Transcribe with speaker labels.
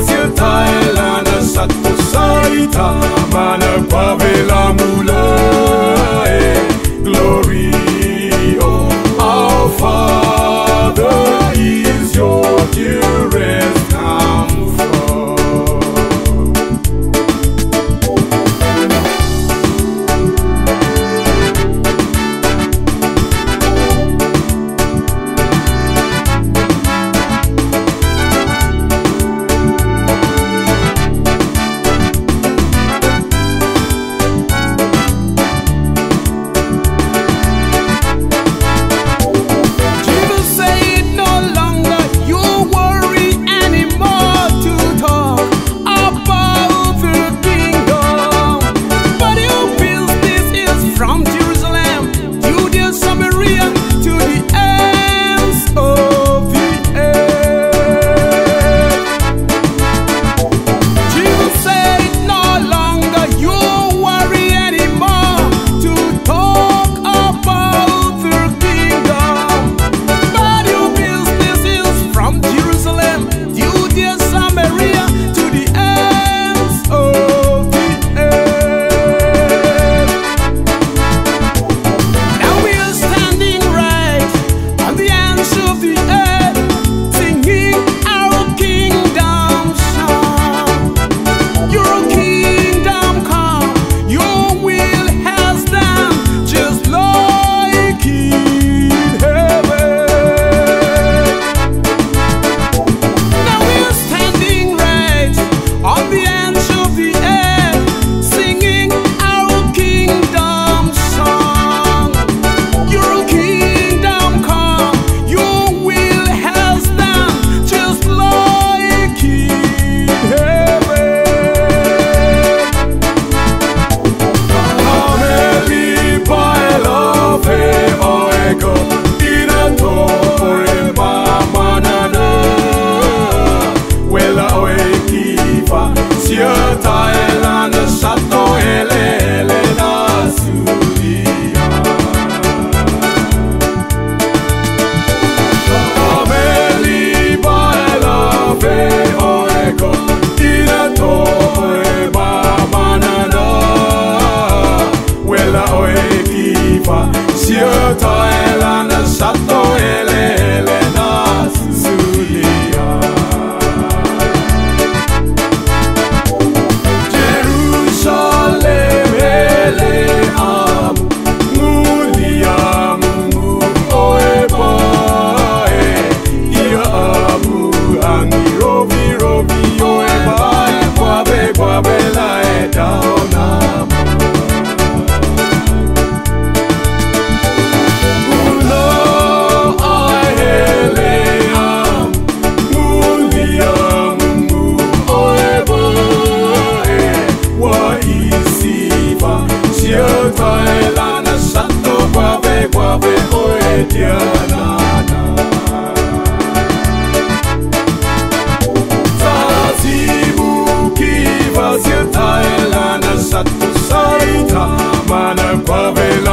Speaker 1: Asien, Thailand, Stadt Poseidon. sabe